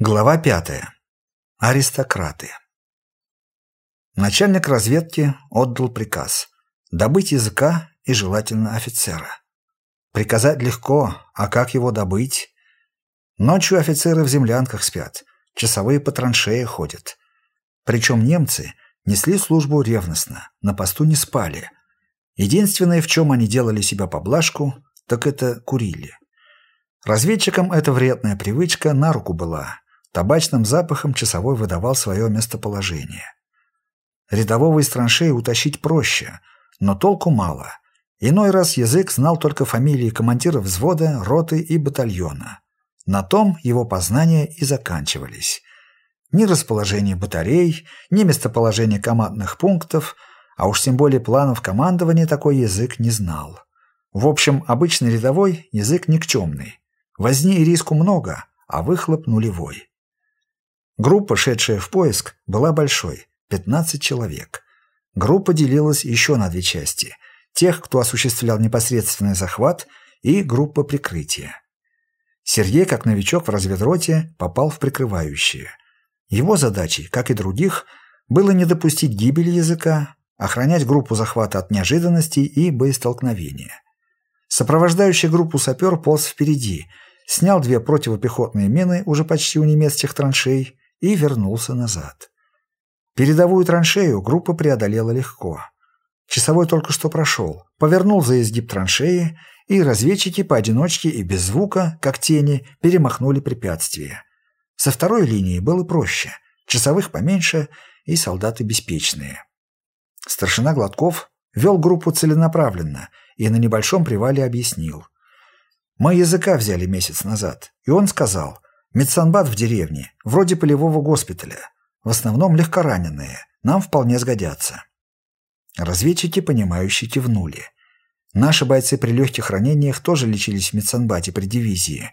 Глава пятая. Аристократы. Начальник разведки отдал приказ добыть языка и желательно офицера. Приказать легко, а как его добыть? Ночью офицеры в землянках спят, часовые по траншее ходят. Причем немцы несли службу ревностно, на посту не спали. Единственное, в чем они делали себя поблажку, так это курили. Разведчикам эта вредная привычка на руку была – Табачным запахом часовой выдавал свое местоположение. Рядового из траншеи утащить проще, но толку мало. Иной раз язык знал только фамилии командира взвода, роты и батальона. На том его познания и заканчивались. Ни расположение батарей, ни местоположение командных пунктов, а уж тем более планов командования такой язык не знал. В общем, обычный рядовой язык никчемный. Возни и риску много, а выхлоп нулевой. Группа, шедшая в поиск, была большой – 15 человек. Группа делилась еще на две части – тех, кто осуществлял непосредственный захват, и группа прикрытия. Сергей, как новичок в разведроте, попал в прикрывающие. Его задачей, как и других, было не допустить гибели языка, охранять группу захвата от неожиданностей и боестолкновения. Сопровождающий группу сапер полз впереди, снял две противопехотные мины уже почти у немецких траншей и вернулся назад. Передовую траншею группа преодолела легко. Часовой только что прошел, повернул за изгиб траншеи, и разведчики поодиночке и без звука, как тени, перемахнули препятствия. Со второй линии было проще, часовых поменьше и солдаты беспечные. Старшина Гладков вел группу целенаправленно и на небольшом привале объяснил. «Мы языка взяли месяц назад, и он сказал, Медсанбат в деревне, вроде полевого госпиталя. В основном легкораненые, нам вполне сгодятся. Разведчики, понимающие, кивнули. Наши бойцы при легких ранениях тоже лечились в медсанбате при дивизии.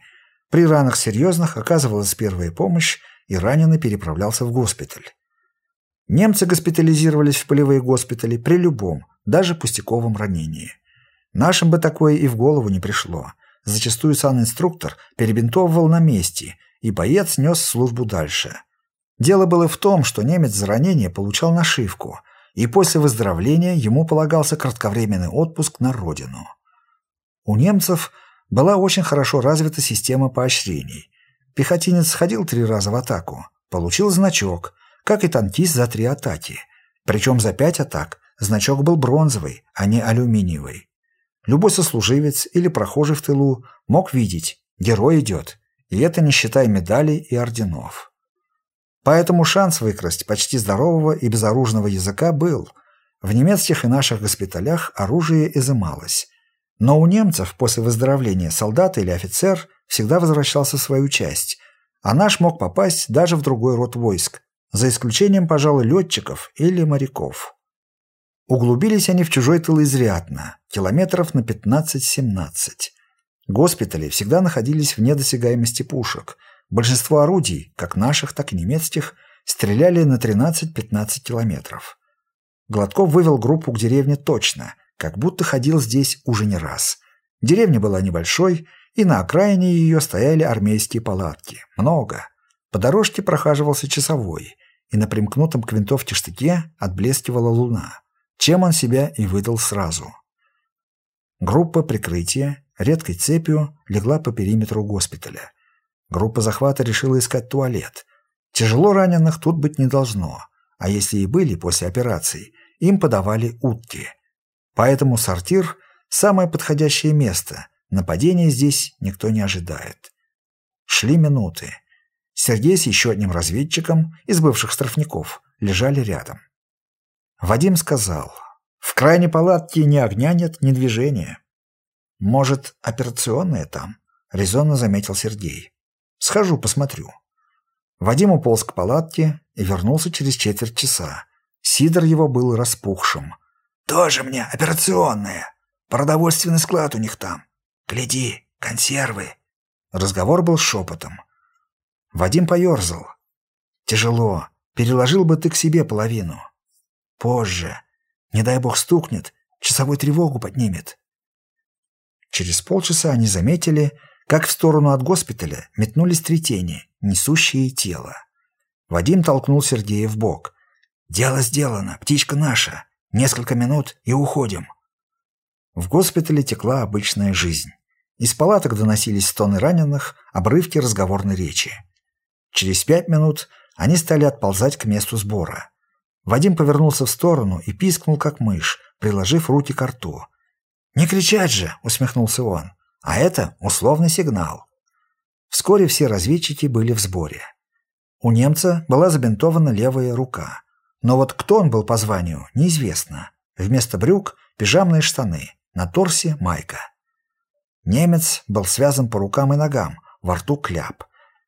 При ранах серьезных оказывалась первая помощь, и раненый переправлялся в госпиталь. Немцы госпитализировались в полевые госпитали при любом, даже пустяковом ранении. Нашим бы такое и в голову не пришло. Зачастую санинструктор перебинтовывал на месте – и боец нес службу дальше. Дело было в том, что немец за ранение получал нашивку, и после выздоровления ему полагался кратковременный отпуск на родину. У немцев была очень хорошо развита система поощрений. Пехотинец сходил три раза в атаку, получил значок, как и танкист за три атаки. Причем за пять атак значок был бронзовый, а не алюминиевый. Любой сослуживец или прохожий в тылу мог видеть, герой идет, и это не считая медалей и орденов. Поэтому шанс выкрасть почти здорового и безоружного языка был. В немецких и наших госпиталях оружие изымалось. Но у немцев после выздоровления солдат или офицер всегда возвращался в свою часть, а наш мог попасть даже в другой род войск, за исключением, пожалуй, летчиков или моряков. Углубились они в чужой тыл изрядно, километров на 15-17. Госпитали всегда находились вне досягаемости пушек. Большинство орудий, как наших, так и немецких, стреляли на 13-15 километров. Гладков вывел группу к деревне точно, как будто ходил здесь уже не раз. Деревня была небольшой, и на окраине ее стояли армейские палатки. Много. По дорожке прохаживался часовой, и на примкнутом к винтовке штыке отблескивала луна, чем он себя и выдал сразу. Группа прикрытия редкой цепью легла по периметру госпиталя. Группа захвата решила искать туалет. Тяжело раненых тут быть не должно, а если и были после операций, им подавали утки. Поэтому сортир – самое подходящее место, нападения здесь никто не ожидает. Шли минуты. Сергей с еще одним разведчиком из бывших штрафников лежали рядом. Вадим сказал, «В крайней палатке ни огня нет, ни движения. «Может, операционная там?» — резонно заметил Сергей. «Схожу, посмотрю». Вадим уполз к палатке и вернулся через четверть часа. Сидор его был распухшим. «Тоже мне операционная. Продовольственный склад у них там. Гляди, консервы». Разговор был шепотом. Вадим поерзал. «Тяжело. Переложил бы ты к себе половину. Позже. Не дай бог стукнет, часовой тревогу поднимет. Через полчаса они заметили, как в сторону от госпиталя метнулись три тени, несущие тело. Вадим толкнул Сергея в бок. «Дело сделано, птичка наша. Несколько минут и уходим». В госпитале текла обычная жизнь. Из палаток доносились стоны раненых, обрывки разговорной речи. Через пять минут они стали отползать к месту сбора. Вадим повернулся в сторону и пискнул, как мышь, приложив руки к рту. «Не кричать же!» — усмехнулся он. «А это условный сигнал». Вскоре все разведчики были в сборе. У немца была забинтована левая рука. Но вот кто он был по званию, неизвестно. Вместо брюк – пижамные штаны, на торсе – майка. Немец был связан по рукам и ногам, во рту кляп.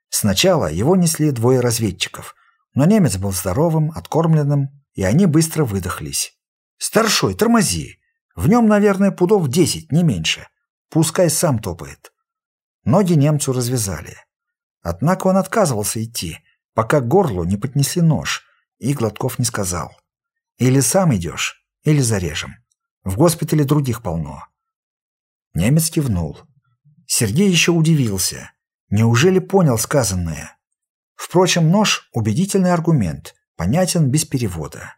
Сначала его несли двое разведчиков, но немец был здоровым, откормленным, и они быстро выдохлись. «Старшой, тормози! В нем, наверное, пудов десять, не меньше. Пускай сам топает». Ноги немцу развязали. Однако он отказывался идти, пока горлу не поднесли нож, и Гладков не сказал. «Или сам идешь, или зарежем. В госпитале других полно». Немец кивнул. Сергей еще удивился. Неужели понял сказанное? Впрочем, нож – убедительный аргумент, понятен без перевода.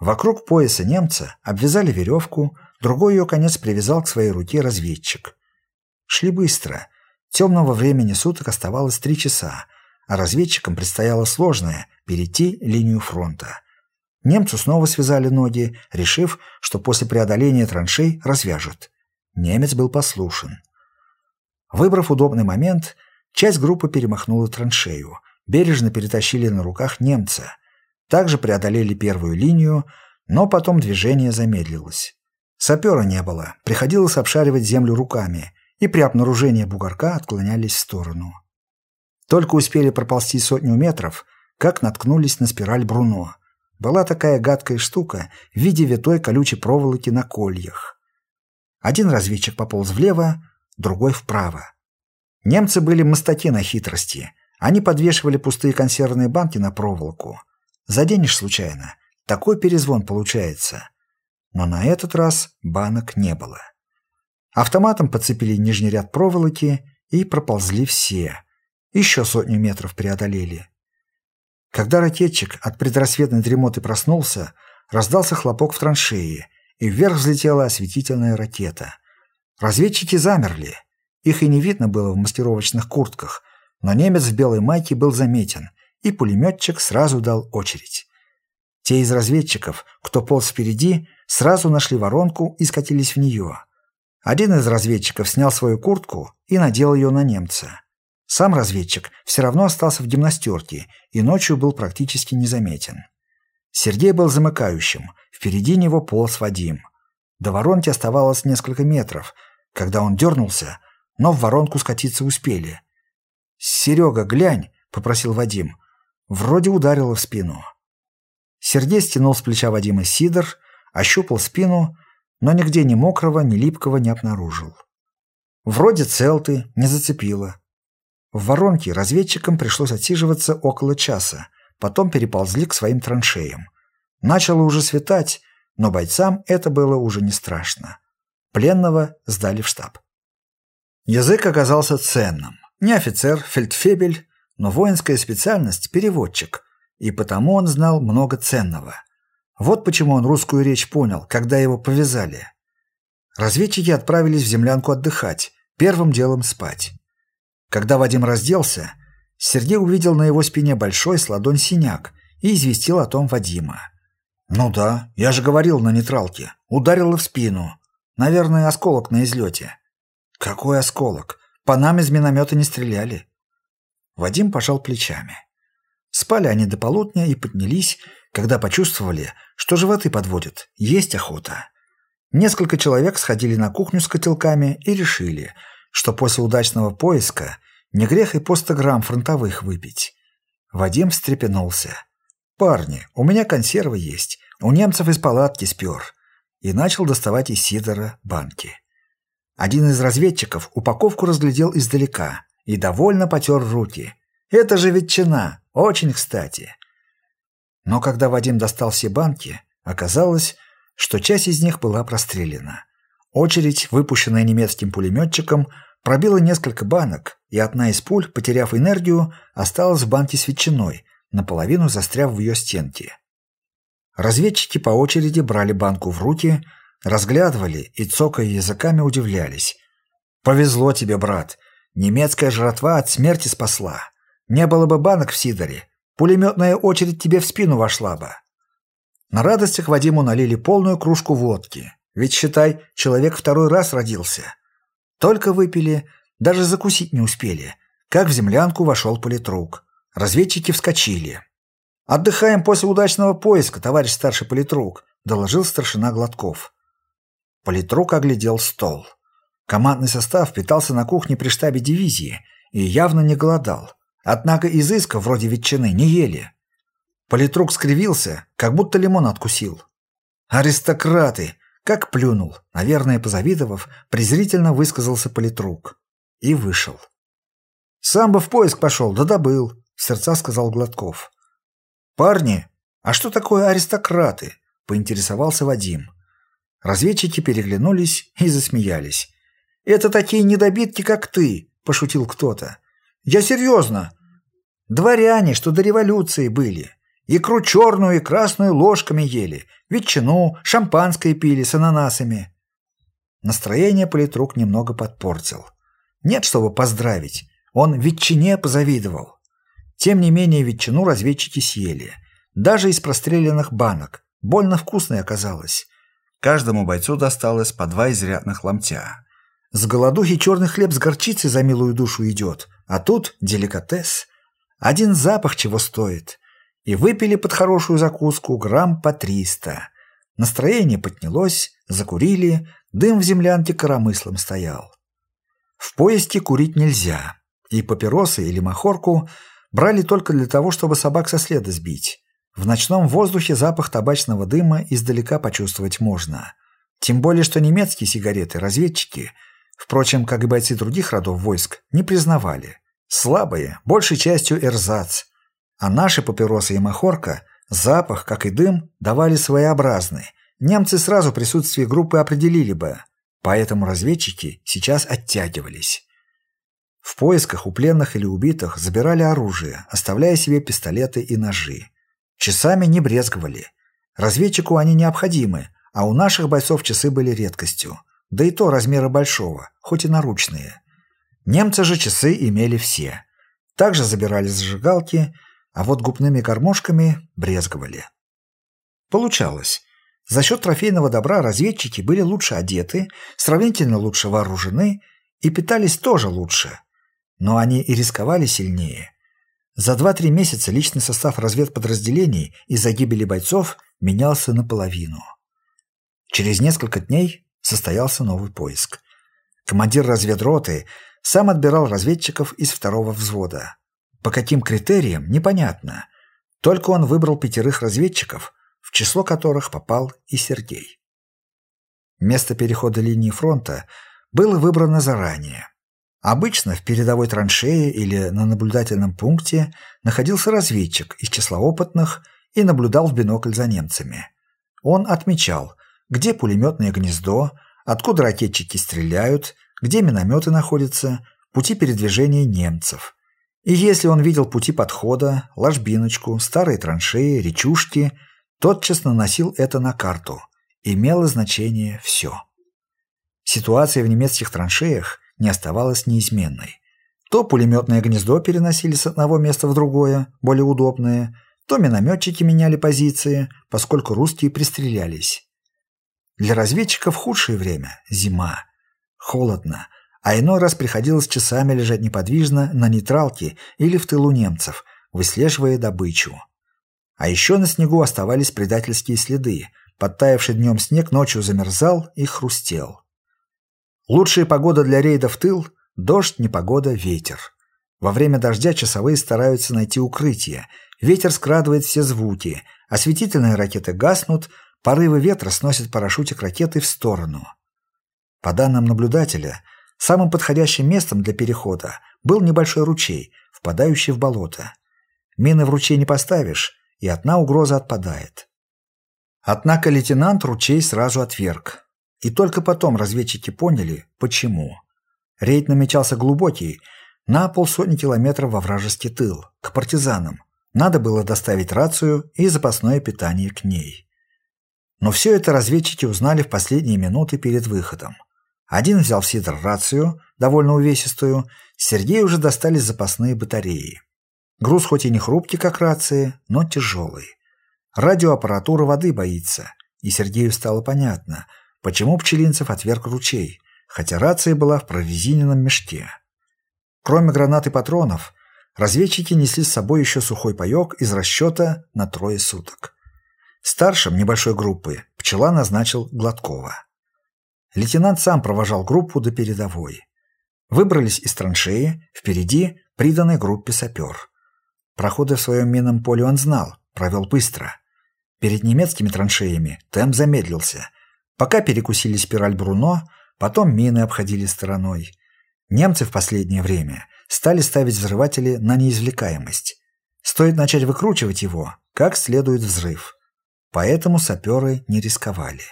Вокруг пояса немца обвязали веревку, другой ее конец привязал к своей руке разведчик. Шли быстро. Темного времени суток оставалось три часа, а разведчикам предстояло сложное – перейти линию фронта. Немцу снова связали ноги, решив, что после преодоления траншей развяжут. Немец был послушен. Выбрав удобный момент, часть группы перемахнула траншею, бережно перетащили на руках немца. Также преодолели первую линию, но потом движение замедлилось. Сапера не было, приходилось обшаривать землю руками, и при обнаружении бугорка отклонялись в сторону. Только успели проползти сотню метров, как наткнулись на спираль Бруно. Была такая гадкая штука в виде витой колючей проволоки на кольях. Один разведчик пополз влево, другой вправо. Немцы были мастаки на хитрости. Они подвешивали пустые консервные банки на проволоку. Заденешь случайно. Такой перезвон получается. Но на этот раз банок не было. Автоматом подцепили нижний ряд проволоки и проползли все. Еще сотню метров преодолели. Когда ракетчик от предрассветной дремоты проснулся, раздался хлопок в траншее, и вверх взлетела осветительная ракета. Разведчики замерли. Их и не видно было в маскировочных куртках, но немец в белой майке был заметен, и пулеметчик сразу дал очередь. Те из разведчиков, кто полз впереди, сразу нашли воронку и скатились в нее. Один из разведчиков снял свою куртку и надел ее на немца. Сам разведчик все равно остался в гимнастерке и ночью был практически незаметен. Сергей был замыкающим, впереди него полз Вадим. До воронки оставалось несколько метров, когда он дернулся, но в воронку скатиться успели. «Серега, глянь!» — попросил Вадим. Вроде ударило в спину. Сергей стянул с плеча Вадима сидор, ощупал спину, но нигде ни мокрого, ни липкого не обнаружил. «Вроде цел ты, не зацепило», в воронке разведчикам пришлось отсиживаться около часа, потом переползли к своим траншеям. Начало уже светать, но бойцам это было уже не страшно. Пленного сдали в штаб. Язык оказался ценным. Не офицер, фельдфебель, но воинская специальность – переводчик, и потому он знал много ценного. Вот почему он русскую речь понял, когда его повязали. Разведчики отправились в землянку отдыхать, первым делом спать. Когда Вадим разделся, Сергей увидел на его спине большой с синяк и известил о том Вадима. «Ну да, я же говорил на нейтралке. Ударило в спину. Наверное, осколок на излете». «Какой осколок? По нам из миномета не стреляли». Вадим пожал плечами. Спали они до полудня и поднялись, когда почувствовали, что животы подводят, есть охота. Несколько человек сходили на кухню с котелками и решили – что после удачного поиска не грех и по 100 грамм фронтовых выпить. Вадим встрепенулся. «Парни, у меня консервы есть, у немцев из палатки спер». И начал доставать из Сидора банки. Один из разведчиков упаковку разглядел издалека и довольно потер руки. «Это же ветчина! Очень кстати!» Но когда Вадим достал все банки, оказалось, что часть из них была прострелена. Очередь, выпущенная немецким пулеметчиком, пробила несколько банок, и одна из пуль, потеряв энергию, осталась в банке с ветчиной, наполовину застряв в ее стенке. Разведчики по очереди брали банку в руки, разглядывали и, цокая языками, удивлялись. «Повезло тебе, брат. Немецкая жратва от смерти спасла. Не было бы банок в Сидоре. Пулеметная очередь тебе в спину вошла бы». На радостях Вадиму налили полную кружку водки. Ведь, считай, человек второй раз родился. Только выпили, даже закусить не успели, как в землянку вошел политрук. Разведчики вскочили. «Отдыхаем после удачного поиска, товарищ старший политрук», – доложил старшина Гладков. Политрук оглядел стол. Командный состав питался на кухне при штабе дивизии и явно не голодал. Однако изыска вроде ветчины не ели. Политрук скривился, как будто лимон откусил. «Аристократы!» Как плюнул, наверное, позавидовав, презрительно высказался политрук. И вышел. «Сам бы в поиск пошел, да добыл», — в сердца сказал Гладков. «Парни, а что такое аристократы?» — поинтересовался Вадим. Разведчики переглянулись и засмеялись. «Это такие недобитки, как ты», — пошутил кто-то. «Я серьезно. Дворяне, что до революции были. Икру черную и красную ложками ели, ветчину, шампанское пили с ананасами. Настроение политрук немного подпортил. Нет, чтобы поздравить. Он ветчине позавидовал. Тем не менее, ветчину разведчики съели. Даже из простреленных банок. Больно вкусной оказалось. Каждому бойцу досталось по два изрядных ломтя. С голодухи черный хлеб с горчицей за милую душу идет. А тут деликатес. Один запах чего стоит и выпили под хорошую закуску грамм по триста. Настроение поднялось, закурили, дым в землянке коромыслом стоял. В поезде курить нельзя, и папиросы или махорку брали только для того, чтобы собак со следа сбить. В ночном воздухе запах табачного дыма издалека почувствовать можно. Тем более, что немецкие сигареты разведчики, впрочем, как и бойцы других родов войск, не признавали. Слабые, большей частью эрзац, а наши папиросы и махорка, запах, как и дым, давали своеобразный. Немцы сразу присутствие группы определили бы, поэтому разведчики сейчас оттягивались. В поисках у пленных или убитых забирали оружие, оставляя себе пистолеты и ножи. Часами не брезговали. Разведчику они необходимы, а у наших бойцов часы были редкостью, да и то размера большого, хоть и наручные. Немцы же часы имели все. Также забирали зажигалки – а вот губными гармошками брезговали. Получалось. За счет трофейного добра разведчики были лучше одеты, сравнительно лучше вооружены и питались тоже лучше. Но они и рисковали сильнее. За 2-3 месяца личный состав разведподразделений из-за гибели бойцов менялся наполовину. Через несколько дней состоялся новый поиск. Командир разведроты сам отбирал разведчиков из второго взвода. По каким критериям, непонятно. Только он выбрал пятерых разведчиков, в число которых попал и Сергей. Место перехода линии фронта было выбрано заранее. Обычно в передовой траншее или на наблюдательном пункте находился разведчик из числа опытных и наблюдал в бинокль за немцами. Он отмечал, где пулеметное гнездо, откуда ракетчики стреляют, где минометы находятся, пути передвижения немцев – и если он видел пути подхода, ложбиночку, старые траншеи, речушки, тотчас наносил это на карту. Имело значение все. Ситуация в немецких траншеях не оставалась неизменной. То пулеметное гнездо переносили с одного места в другое, более удобное, то минометчики меняли позиции, поскольку русские пристрелялись. Для разведчиков худшее время – зима. Холодно, а иной раз приходилось часами лежать неподвижно на нейтралке или в тылу немцев, выслеживая добычу. А еще на снегу оставались предательские следы. Подтаявший днем снег ночью замерзал и хрустел. Лучшая погода для рейда в тыл – дождь, непогода, ветер. Во время дождя часовые стараются найти укрытие. Ветер скрадывает все звуки, осветительные ракеты гаснут, порывы ветра сносят парашютик ракеты в сторону. По данным наблюдателя – Самым подходящим местом для перехода был небольшой ручей, впадающий в болото. Мины в ручей не поставишь, и одна угроза отпадает. Однако лейтенант ручей сразу отверг. И только потом разведчики поняли, почему. Рейд намечался глубокий, на полсотни километров во вражеский тыл, к партизанам. Надо было доставить рацию и запасное питание к ней. Но все это разведчики узнали в последние минуты перед выходом. Один взял в Сидор рацию, довольно увесистую, Сергею уже достали запасные батареи. Груз хоть и не хрупкий, как рации, но тяжелый. Радиоаппаратура воды боится, и Сергею стало понятно, почему Пчелинцев отверг ручей, хотя рация была в прорезиненном мешке. Кроме гранат и патронов, разведчики несли с собой еще сухой паек из расчета на трое суток. Старшим небольшой группы пчела назначил Гладкова. Лейтенант сам провожал группу до передовой. Выбрались из траншеи, впереди приданной группе сапер. Проходы в своем минном поле он знал, провел быстро. Перед немецкими траншеями темп замедлился. Пока перекусили спираль Бруно, потом мины обходили стороной. Немцы в последнее время стали ставить взрыватели на неизвлекаемость. Стоит начать выкручивать его, как следует взрыв. Поэтому саперы не рисковали.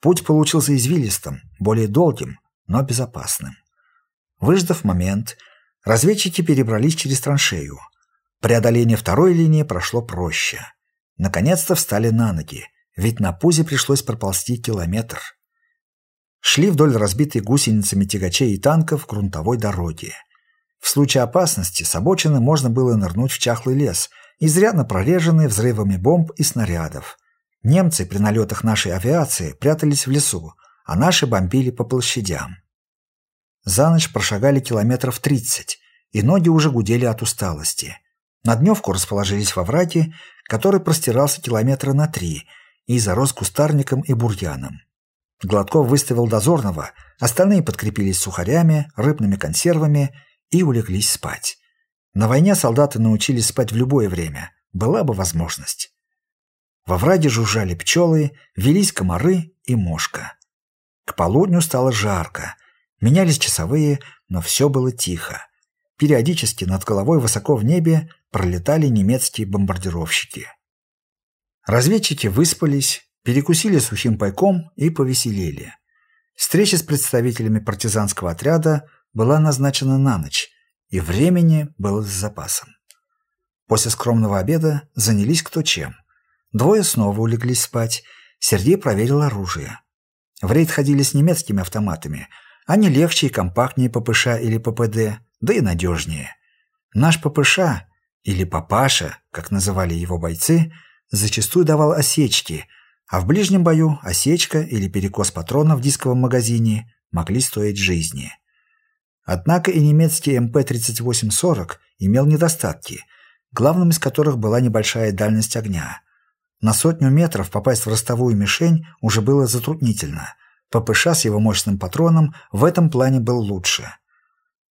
Путь получился извилистым, более долгим, но безопасным. Выждав момент, разведчики перебрались через траншею. Преодоление второй линии прошло проще. Наконец-то встали на ноги, ведь на пузе пришлось проползти километр. Шли вдоль разбитой гусеницами тягачей и танков грунтовой дороги. В случае опасности с обочины можно было нырнуть в чахлый лес, изрядно прореженный взрывами бомб и снарядов. Немцы при налетах нашей авиации прятались в лесу, а наши бомбили по площадям. За ночь прошагали километров тридцать, и ноги уже гудели от усталости. На дневку расположились во враге, который простирался километра на три и зарос кустарником и бурьяном. Гладков выставил дозорного, остальные подкрепились сухарями, рыбными консервами и улеглись спать. На войне солдаты научились спать в любое время, была бы возможность. Во враге жужжали пчелы, велись комары и мошка. К полудню стало жарко, менялись часовые, но все было тихо. Периодически над головой высоко в небе пролетали немецкие бомбардировщики. Разведчики выспались, перекусили сухим пайком и повеселели. Встреча с представителями партизанского отряда была назначена на ночь, и времени было с запасом. После скромного обеда занялись кто чем. Двое снова улеглись спать. Сергей проверил оружие. В рейд ходили с немецкими автоматами. Они легче и компактнее ППШ или ППД, да и надежнее. Наш ППШ или папаша, как называли его бойцы, зачастую давал осечки, а в ближнем бою осечка или перекос патрона в дисковом магазине могли стоить жизни. Однако и немецкий МП-3840 имел недостатки, главным из которых была небольшая дальность огня. На сотню метров попасть в ростовую мишень уже было затруднительно. ППШ с его мощным патроном в этом плане был лучше.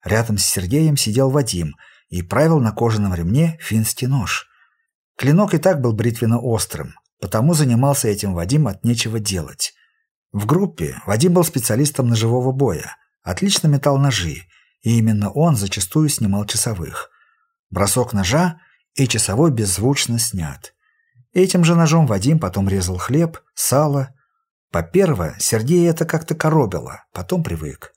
Рядом с Сергеем сидел Вадим – и правил на кожаном ремне финский нож. Клинок и так был бритвенно-острым, потому занимался этим Вадим от нечего делать. В группе Вадим был специалистом ножевого боя, отлично метал ножи, и именно он зачастую снимал часовых. Бросок ножа, и часовой беззвучно снят. Этим же ножом Вадим потом резал хлеб, сало. По-первое, Сергея это как-то коробило, потом привык.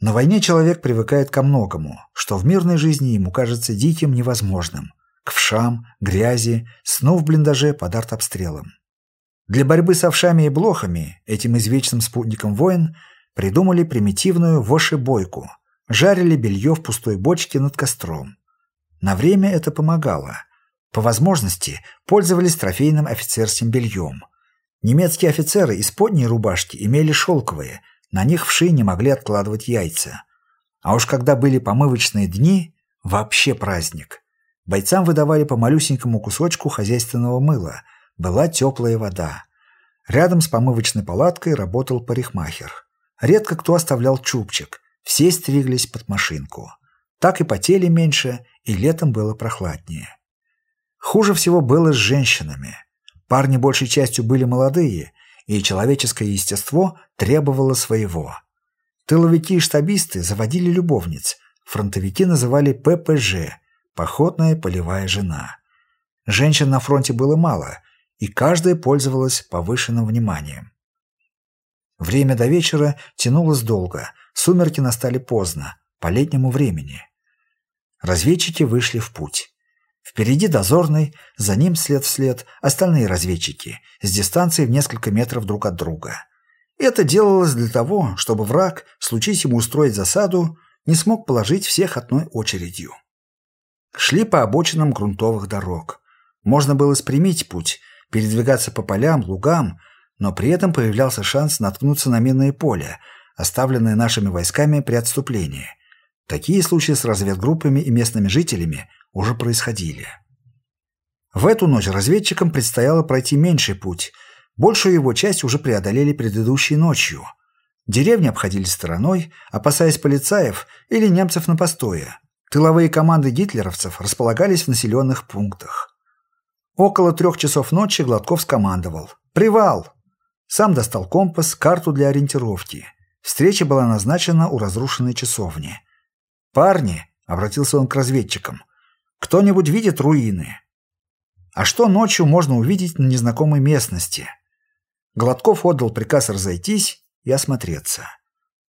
На войне человек привыкает ко многому, что в мирной жизни ему кажется диким невозможным. К вшам, грязи, сну в блиндаже под артобстрелом. Для борьбы с овшами и блохами, этим извечным спутником войн, придумали примитивную вошибойку. Жарили белье в пустой бочке над костром. На время это помогало. По возможности пользовались трофейным офицерским бельем. Немецкие офицеры из подней рубашки имели шелковые – на них вши не могли откладывать яйца. А уж когда были помывочные дни, вообще праздник. Бойцам выдавали по малюсенькому кусочку хозяйственного мыла. Была теплая вода. Рядом с помывочной палаткой работал парикмахер. Редко кто оставлял чубчик. Все стриглись под машинку. Так и потели меньше, и летом было прохладнее. Хуже всего было с женщинами. Парни большей частью были молодые, и человеческое естество требовало своего. Тыловики и штабисты заводили любовниц, фронтовики называли ППЖ – походная полевая жена. Женщин на фронте было мало, и каждая пользовалась повышенным вниманием. Время до вечера тянулось долго, Сумерки настали поздно, по летнему времени. Разведчики вышли в путь. Впереди дозорный, за ним след вслед остальные разведчики с дистанцией в несколько метров друг от друга. Это делалось для того, чтобы враг, случись ему устроить засаду, не смог положить всех одной очередью. Шли по обочинам грунтовых дорог. Можно было спрямить путь, передвигаться по полям, лугам, но при этом появлялся шанс наткнуться на минное поле, оставленное нашими войсками при отступлении. Такие случаи с разведгруппами и местными жителями уже происходили. В эту ночь разведчикам предстояло пройти меньший путь. Большую его часть уже преодолели предыдущей ночью. Деревни обходили стороной, опасаясь полицаев или немцев на постое. Тыловые команды гитлеровцев располагались в населенных пунктах. Около трех часов ночи Гладков скомандовал «Привал!». Сам достал компас, карту для ориентировки. Встреча была назначена у разрушенной часовни. «Парни!» — обратился он к разведчикам. «Кто-нибудь видит руины?» «А что ночью можно увидеть на незнакомой местности?» Гладков отдал приказ разойтись и осмотреться.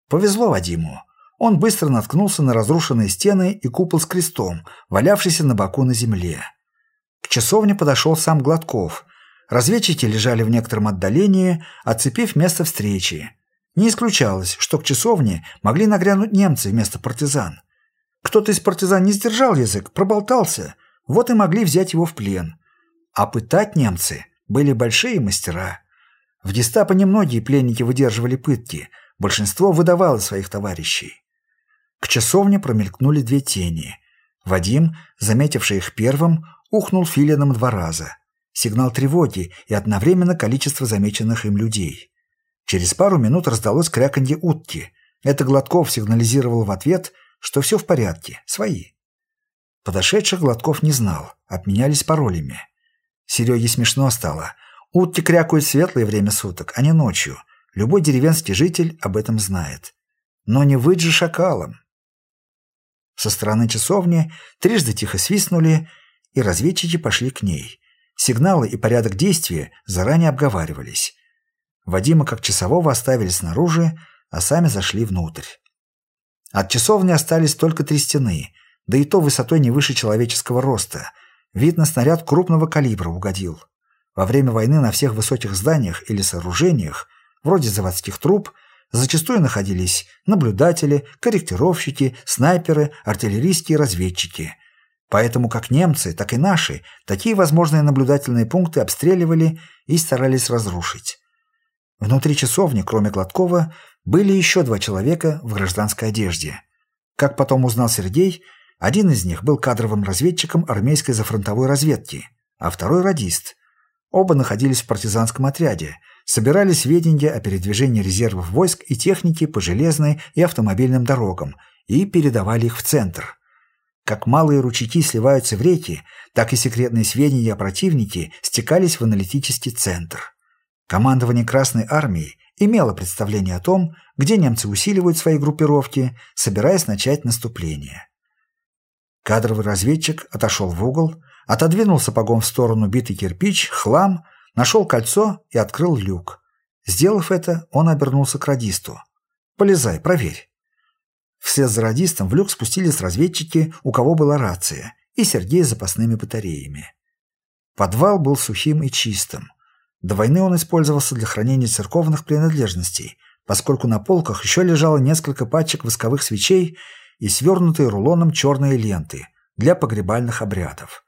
Повезло Вадиму. Он быстро наткнулся на разрушенные стены и купол с крестом, валявшийся на боку на земле. К часовне подошел сам Гладков. Разведчики лежали в некотором отдалении, оцепив место встречи. Не исключалось, что к часовне могли нагрянуть немцы вместо партизан. Кто-то из партизан не сдержал язык, проболтался, вот и могли взять его в плен. А пытать немцы были большие мастера. В гестапо немногие пленники выдерживали пытки, большинство выдавало своих товарищей. К часовне промелькнули две тени. Вадим, заметивший их первым, ухнул филином два раза. Сигнал тревоги и одновременно количество замеченных им людей. Через пару минут раздалось кряканье утки. Это Гладков сигнализировал в ответ, что все в порядке, свои. Подошедших Гладков не знал, обменялись паролями. Сереге смешно стало. Утки крякают в светлое время суток, а не ночью. Любой деревенский житель об этом знает. Но не выть же шакалом. Со стороны часовни трижды тихо свистнули, и разведчики пошли к ней. Сигналы и порядок действия заранее обговаривались. Вадима как часового оставили снаружи, а сами зашли внутрь. От часовни остались только три стены, да и то высотой не выше человеческого роста. Видно, снаряд крупного калибра угодил. Во время войны на всех высоких зданиях или сооружениях, вроде заводских труб, Зачастую находились наблюдатели, корректировщики, снайперы, артиллерийские разведчики. Поэтому как немцы, так и наши такие возможные наблюдательные пункты обстреливали и старались разрушить. Внутри часовни, кроме Гладкова, были еще два человека в гражданской одежде. Как потом узнал Сергей, один из них был кадровым разведчиком армейской зафронтовой разведки, а второй – радист. Оба находились в партизанском отряде – собирали сведения о передвижении резервов войск и техники по железной и автомобильным дорогам и передавали их в центр. Как малые ручейки сливаются в реки, так и секретные сведения о противнике стекались в аналитический центр. Командование Красной Армии имело представление о том, где немцы усиливают свои группировки, собираясь начать наступление. Кадровый разведчик отошел в угол, отодвинул сапогом в сторону битый кирпич, хлам – Нашел кольцо и открыл люк. Сделав это, он обернулся к радисту. «Полезай, проверь». Вслед за радистом в люк спустились разведчики, у кого была рация, и Сергей с запасными батареями. Подвал был сухим и чистым. До войны он использовался для хранения церковных принадлежностей, поскольку на полках еще лежало несколько пачек восковых свечей и свернутые рулоном черные ленты для погребальных обрядов.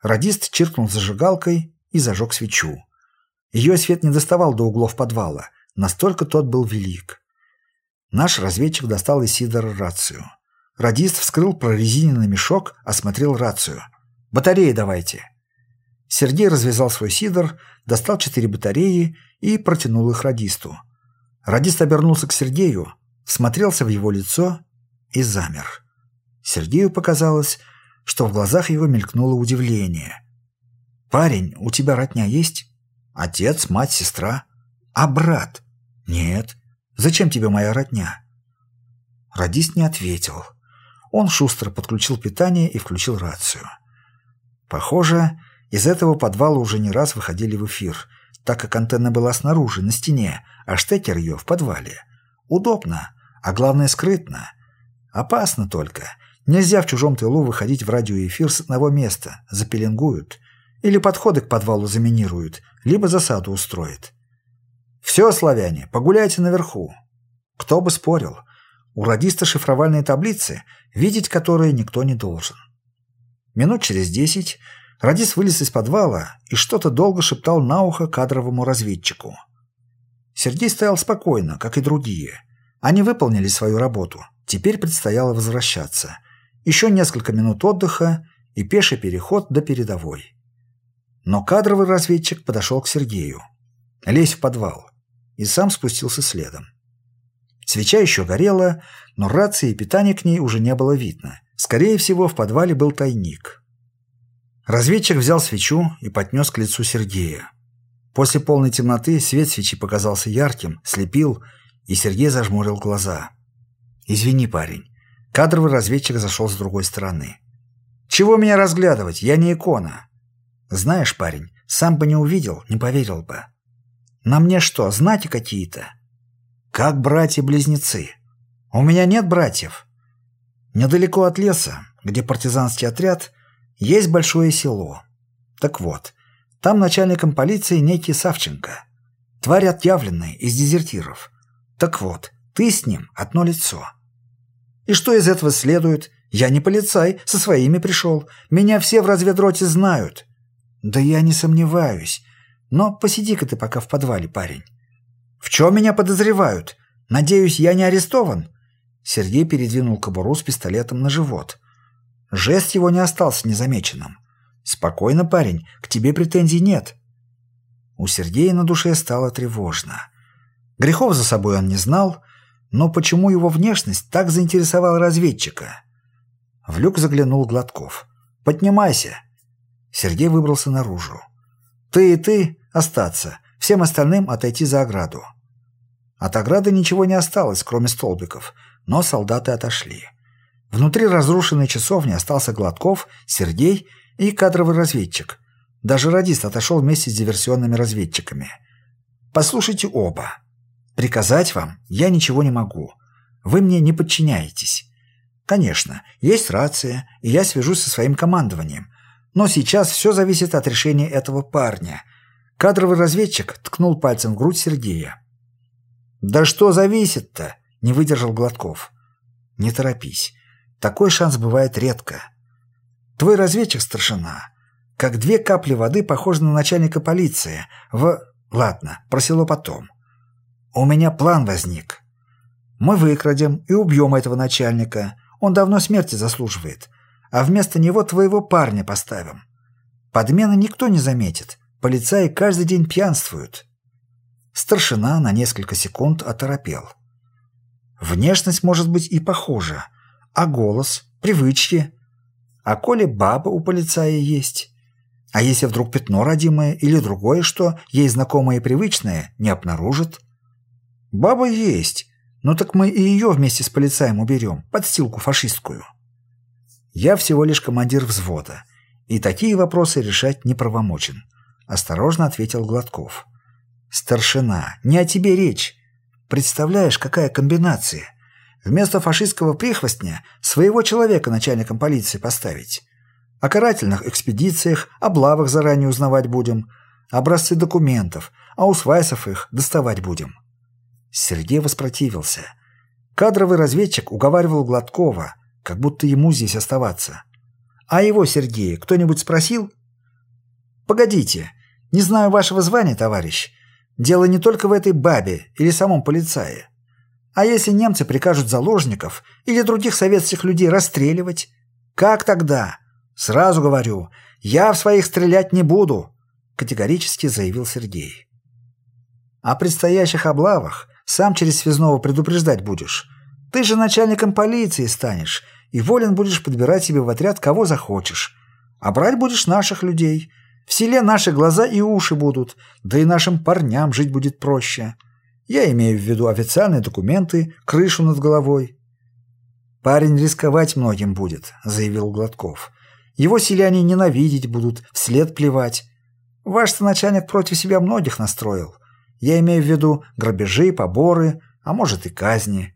Радист чиркнул зажигалкой, и зажег свечу. Ее свет не доставал до углов подвала, настолько тот был велик. Наш разведчик достал из Сидора рацию. Радист вскрыл прорезиненный мешок, осмотрел рацию. «Батареи давайте!» Сергей развязал свой сидор, достал четыре батареи и протянул их радисту. Радист обернулся к Сергею, смотрелся в его лицо и замер. Сергею показалось, что в глазах его мелькнуло удивление. «Парень, у тебя родня есть?» «Отец, мать, сестра». «А брат?» «Нет». «Зачем тебе моя родня?» Радист не ответил. Он шустро подключил питание и включил рацию. Похоже, из этого подвала уже не раз выходили в эфир, так как антенна была снаружи, на стене, а штекер ее в подвале. Удобно. а главное скрытно. Опасно только. Нельзя в чужом тылу выходить в радиоэфир с одного места, запеленгуют. Или подходы к подвалу заминируют, либо засаду устроят. Все, славяне, погуляйте наверху. Кто бы спорил. У радиста шифровальные таблицы, видеть которые никто не должен. Минут через десять радист вылез из подвала и что-то долго шептал на ухо кадровому разведчику. Сергей стоял спокойно, как и другие. Они выполнили свою работу. Теперь предстояло возвращаться. Еще несколько минут отдыха и пеший переход до передовой. Но кадровый разведчик подошел к Сергею. Лезь в подвал. И сам спустился следом. Свеча еще горела, но рации и питания к ней уже не было видно. Скорее всего, в подвале был тайник. Разведчик взял свечу и поднес к лицу Сергея. После полной темноты свет свечи показался ярким, слепил, и Сергей зажмурил глаза. «Извини, парень». Кадровый разведчик зашел с другой стороны. «Чего меня разглядывать? Я не икона». «Знаешь, парень, сам бы не увидел, не поверил бы». «На мне что, знаки какие-то?» «Как братья-близнецы. У меня нет братьев». Недалеко от леса, где партизанский отряд, есть большое село. Так вот, там начальником полиции некий Савченко. Тварь отъявленная, из дезертиров. Так вот, ты с ним одно лицо. И что из этого следует? Я не полицай, со своими пришел. Меня все в разведроте знают. Да я не сомневаюсь. Но посиди-ка ты пока в подвале, парень. В чем меня подозревают? Надеюсь, я не арестован? Сергей передвинул кобуру с пистолетом на живот. Жест его не остался незамеченным. «Спокойно, парень, к тебе претензий нет». У Сергея на душе стало тревожно. Грехов за собой он не знал, но почему его внешность так заинтересовала разведчика? В люк заглянул Гладков. «Поднимайся!» Сергей выбрался наружу. «Ты и ты остаться, всем остальным отойти за ограду». От ограды ничего не осталось, кроме столбиков, но солдаты отошли. Внутри разрушенной часовни остался Гладков, Сергей и кадровый разведчик. Даже радист отошел вместе с диверсионными разведчиками. «Послушайте оба. Приказать вам я ничего не могу. Вы мне не подчиняетесь. Конечно, есть рация, и я свяжусь со своим командованием. Но сейчас все зависит от решения этого парня». Кадровый разведчик ткнул пальцем в грудь Сергея. «Да что зависит-то?» – не выдержал Гладков. «Не торопись. Такой шанс бывает редко. Твой разведчик, старшина, как две капли воды похож на начальника полиции в... Ладно, про село потом. У меня план возник. Мы выкрадем и убьем этого начальника. Он давно смерти заслуживает. А вместо него твоего парня поставим. Подмены никто не заметит. Полицаи каждый день пьянствуют. Старшина на несколько секунд оторопел. Внешность может быть и похожа, а голос, привычки а коли баба у полицая есть? А если вдруг пятно родимое или другое что, ей знакомое и привычное, не обнаружит? Баба есть. Ну так мы и ее вместе с полицаем уберем, подстилку фашистскую. Я всего лишь командир взвода, и такие вопросы решать неправомочен, осторожно ответил Гладков. Старшина, не о тебе речь. Представляешь, какая комбинация? Вместо фашистского прихвостня своего человека начальником полиции поставить. О карательных экспедициях, облавах заранее узнавать будем, образцы документов, а у свайсов их доставать будем. Сергей воспротивился. Кадровый разведчик уговаривал Гладкова, как будто ему здесь оставаться. А его, Сергея, кто-нибудь спросил? «Погодите, не знаю вашего звания, товарищ. Дело не только в этой бабе или самом полицае. А если немцы прикажут заложников или других советских людей расстреливать? Как тогда? Сразу говорю, я в своих стрелять не буду, категорически заявил Сергей. О предстоящих облавах сам через связного предупреждать будешь. Ты же начальником полиции станешь и волен будешь подбирать себе в отряд кого захочешь. А брать будешь наших людей. В селе наши глаза и уши будут, да и нашим парням жить будет проще. Я имею в виду официальные документы, крышу над головой. «Парень рисковать многим будет», — заявил Гладков. «Его селяне ненавидеть будут, вслед плевать. Ваш-то начальник против себя многих настроил. Я имею в виду грабежи, поборы, а может и казни».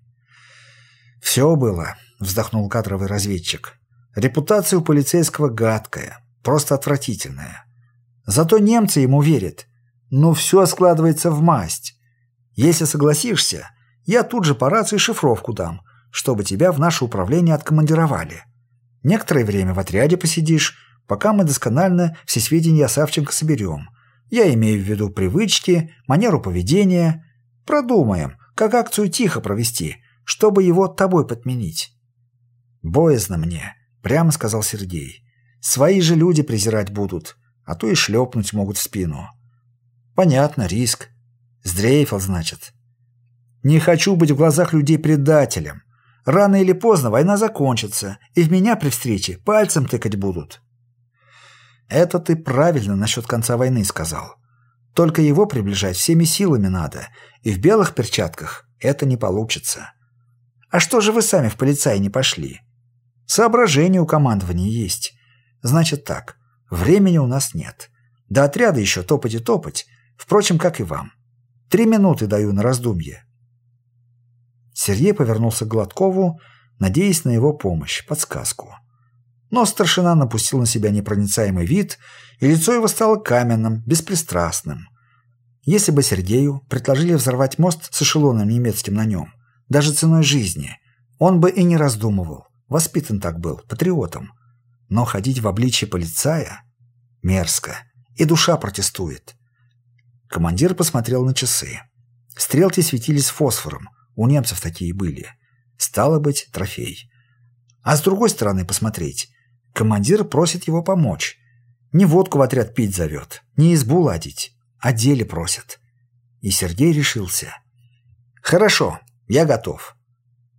«Все было», — вздохнул кадровый разведчик. «Репутация у полицейского гадкая, просто отвратительная. Зато немцы ему верят. Но все складывается в масть. Если согласишься, я тут же по рации шифровку дам, чтобы тебя в наше управление откомандировали. Некоторое время в отряде посидишь, пока мы досконально все сведения о Савченко соберем. Я имею в виду привычки, манеру поведения. Продумаем, как акцию тихо провести, чтобы его тобой подменить. «Боязно мне», — прямо сказал Сергей. «Свои же люди презирать будут, а то и шлепнуть могут в спину». «Понятно, риск. Сдрейфал, значит». «Не хочу быть в глазах людей предателем. Рано или поздно война закончится, и в меня при встрече пальцем тыкать будут». «Это ты правильно насчет конца войны сказал. Только его приближать всеми силами надо, и в белых перчатках это не получится». «А что же вы сами в полицай не пошли?» «Соображения у командования есть. Значит так, времени у нас нет. До отряда еще топать и топать, впрочем, как и вам. Три минуты даю на раздумье». Сергей повернулся к Гладкову, надеясь на его помощь, подсказку. Но старшина напустил на себя непроницаемый вид, и лицо его стало каменным, беспристрастным. Если бы Сергею предложили взорвать мост с эшелоном немецким на нем, даже ценой жизни, он бы и не раздумывал, воспитан так был, патриотом. Но ходить в обличье полицая – мерзко, и душа протестует. Командир посмотрел на часы. Стрелки светились фосфором, у немцев такие были. Стало быть, трофей. А с другой стороны посмотреть, Командир просит его помочь. Не водку в отряд пить зовет, не избу ладить, а деле просит. И Сергей решился. «Хорошо, я готов».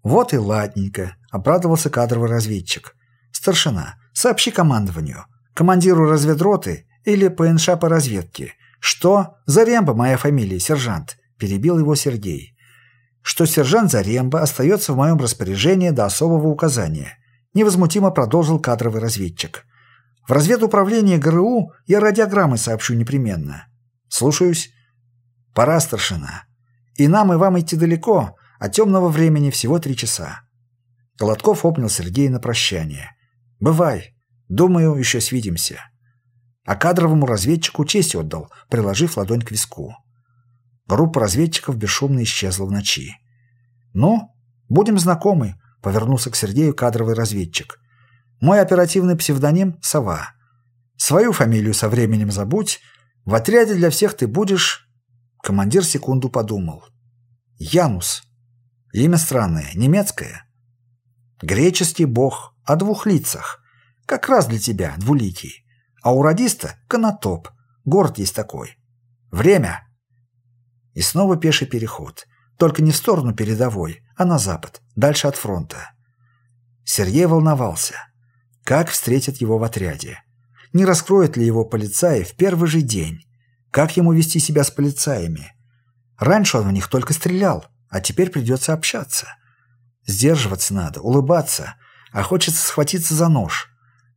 «Вот и ладненько», — обрадовался кадровый разведчик. «Старшина, сообщи командованию, командиру разведроты или ПНШ по разведке. Что? Заремба моя фамилия, сержант», — перебил его Сергей. «Что сержант Заремба остается в моем распоряжении до особого указания невозмутимо продолжил кадровый разведчик. В разведуправлении ГРУ я радиограммы сообщу непременно. Слушаюсь. Пора, старшина. И нам, и вам идти далеко, а темного времени всего три часа. Колотков обнял Сергея на прощание. «Бывай. Думаю, еще свидимся». А кадровому разведчику честь отдал, приложив ладонь к виску. Группа разведчиков бесшумно исчезла в ночи. «Ну, будем знакомы», — повернулся к Сергею кадровый разведчик. «Мой оперативный псевдоним — Сова. Свою фамилию со временем забудь. В отряде для всех ты будешь...» Командир секунду подумал. «Янус. Имя странное, немецкое. Греческий бог о двух лицах. Как раз для тебя, двуликий. А у радиста — Конотоп. Город есть такой. Время!» И снова пеший переход. Только не в сторону передовой, а на запад, дальше от фронта. Сергей волновался. Как встретят его в отряде? Не раскроют ли его полицаи в первый же день? Как ему вести себя с полицаями? Раньше он в них только стрелял, а теперь придется общаться. Сдерживаться надо, улыбаться, а хочется схватиться за нож.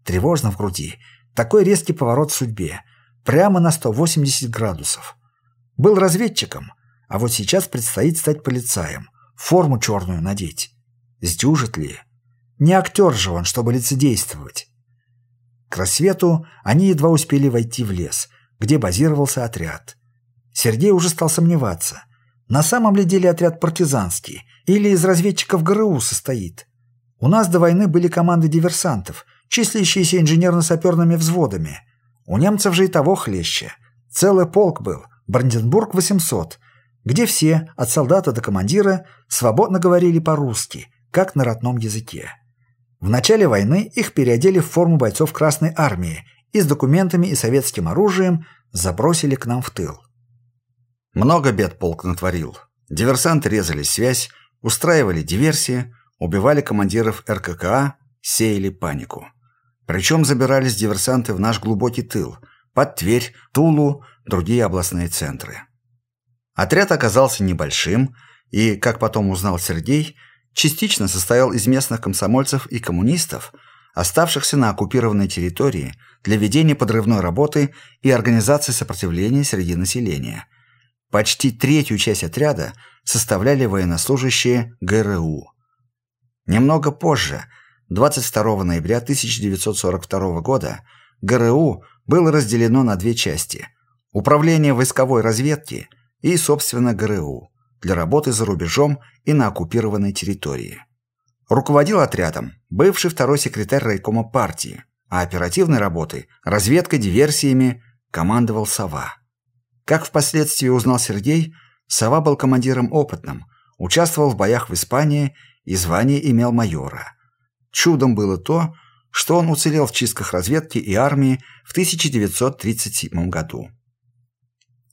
Тревожно в груди. Такой резкий поворот в судьбе. Прямо на 180 градусов. Был разведчиком, а вот сейчас предстоит стать полицаем форму черную надеть. Сдюжит ли? Не актер же он, чтобы лицедействовать. К рассвету они едва успели войти в лес, где базировался отряд. Сергей уже стал сомневаться, на самом ли деле отряд партизанский или из разведчиков ГРУ состоит. У нас до войны были команды диверсантов, числящиеся инженерно-саперными взводами. У немцев же и того хлеще. Целый полк был, Бранденбург 800, где все, от солдата до командира, свободно говорили по-русски, как на родном языке. В начале войны их переодели в форму бойцов Красной Армии и с документами и советским оружием забросили к нам в тыл. Много бед полк натворил. Диверсанты резали связь, устраивали диверсии, убивали командиров РККА, сеяли панику. Причем забирались диверсанты в наш глубокий тыл, под Тверь, Тулу, другие областные центры. Отряд оказался небольшим и, как потом узнал Сергей, частично состоял из местных комсомольцев и коммунистов, оставшихся на оккупированной территории для ведения подрывной работы и организации сопротивления среди населения. Почти третью часть отряда составляли военнослужащие ГРУ. Немного позже, 22 ноября 1942 года, ГРУ было разделено на две части – Управление войсковой разведки и, собственно, ГРУ для работы за рубежом и на оккупированной территории. Руководил отрядом бывший второй секретарь райкома партии, а оперативной работой, разведкой, диверсиями командовал Сова. Как впоследствии узнал Сергей, Сова был командиром опытным, участвовал в боях в Испании и звание имел майора. Чудом было то, что он уцелел в чистках разведки и армии в 1937 году.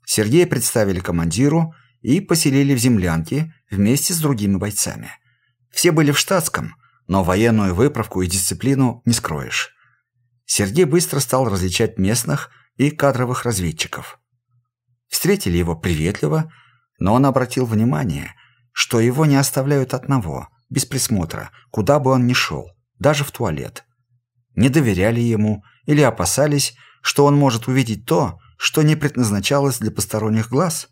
Сергея представили командиру и поселили в землянке вместе с другими бойцами. Все были в штатском, но военную выправку и дисциплину не скроешь. Сергей быстро стал различать местных и кадровых разведчиков. Встретили его приветливо, но он обратил внимание, что его не оставляют одного, без присмотра, куда бы он ни шел, даже в туалет. Не доверяли ему или опасались, что он может увидеть то, что не предназначалось для посторонних глаз?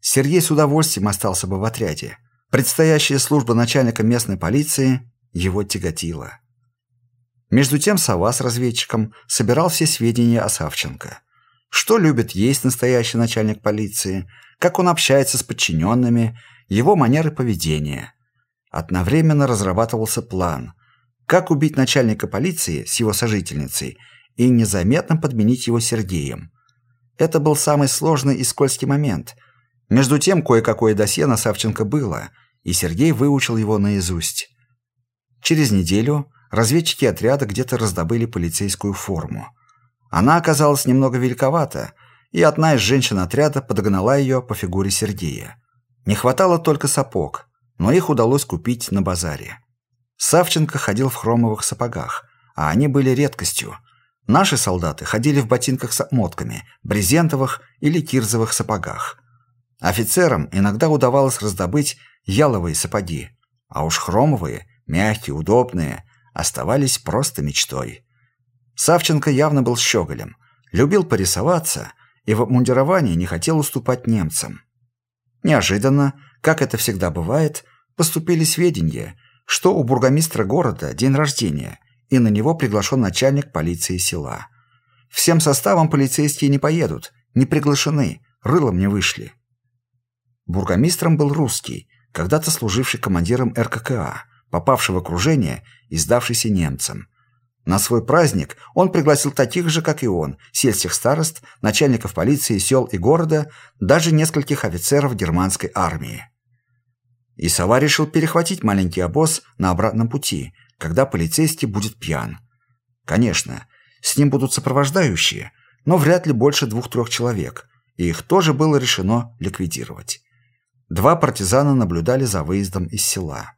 Сергей с удовольствием остался бы в отряде. Предстоящая служба начальника местной полиции его тяготила. Между тем Сова с разведчиком собирал все сведения о Савченко. Что любит есть настоящий начальник полиции, как он общается с подчиненными, его манеры поведения. Одновременно разрабатывался план, как убить начальника полиции с его сожительницей и незаметно подменить его Сергеем. Это был самый сложный и скользкий момент. Между тем, кое-какое досье на Савченко было, и Сергей выучил его наизусть. Через неделю разведчики отряда где-то раздобыли полицейскую форму. Она оказалась немного великовата, и одна из женщин отряда подогнала ее по фигуре Сергея. Не хватало только сапог, но их удалось купить на базаре. Савченко ходил в хромовых сапогах, а они были редкостью. Наши солдаты ходили в ботинках с обмотками, брезентовых или кирзовых сапогах. Офицерам иногда удавалось раздобыть яловые сапоги, а уж хромовые, мягкие, удобные, оставались просто мечтой. Савченко явно был щеголем, любил порисоваться и в обмундировании не хотел уступать немцам. Неожиданно, как это всегда бывает, поступили сведения, что у бургомистра города день рождения, и на него приглашен начальник полиции села. Всем составом полицейские не поедут, не приглашены, рылом не вышли. Бургомистром был русский, когда-то служивший командиром РККА, попавший в окружение и сдавшийся немцам. На свой праздник он пригласил таких же, как и он, сельских старост, начальников полиции сел и города, даже нескольких офицеров германской армии. И Сова решил перехватить маленький обоз на обратном пути, когда полицейский будет пьян. Конечно, с ним будут сопровождающие, но вряд ли больше двух-трех человек, и их тоже было решено ликвидировать. Два партизана наблюдали за выездом из села.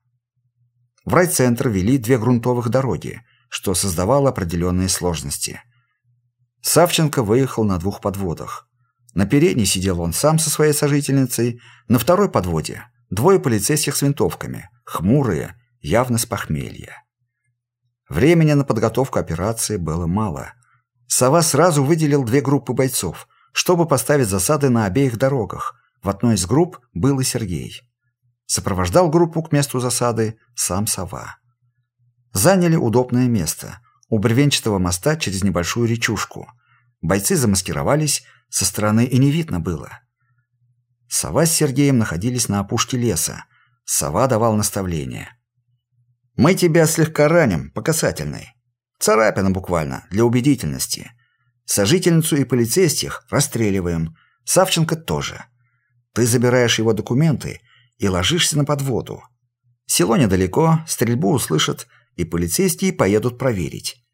В райцентр вели две грунтовых дороги, что создавало определенные сложности. Савченко выехал на двух подводах. На передней сидел он сам со своей сожительницей, на второй подводе двое полицейских с винтовками, хмурые, явно с похмелья. Времени на подготовку операции было мало. Сова сразу выделил две группы бойцов, чтобы поставить засады на обеих дорогах. В одной из групп был и Сергей. Сопровождал группу к месту засады сам Сова. Заняли удобное место у бревенчатого моста через небольшую речушку. Бойцы замаскировались, со стороны и не видно было. Сова с Сергеем находились на опушке леса. Сова давал наставления. Мы тебя слегка раним, по касательной. Царапина буквально, для убедительности. Сожительницу и полицейских расстреливаем. Савченко тоже. Ты забираешь его документы и ложишься на подводу. Село недалеко, стрельбу услышат, и полицейские поедут проверить.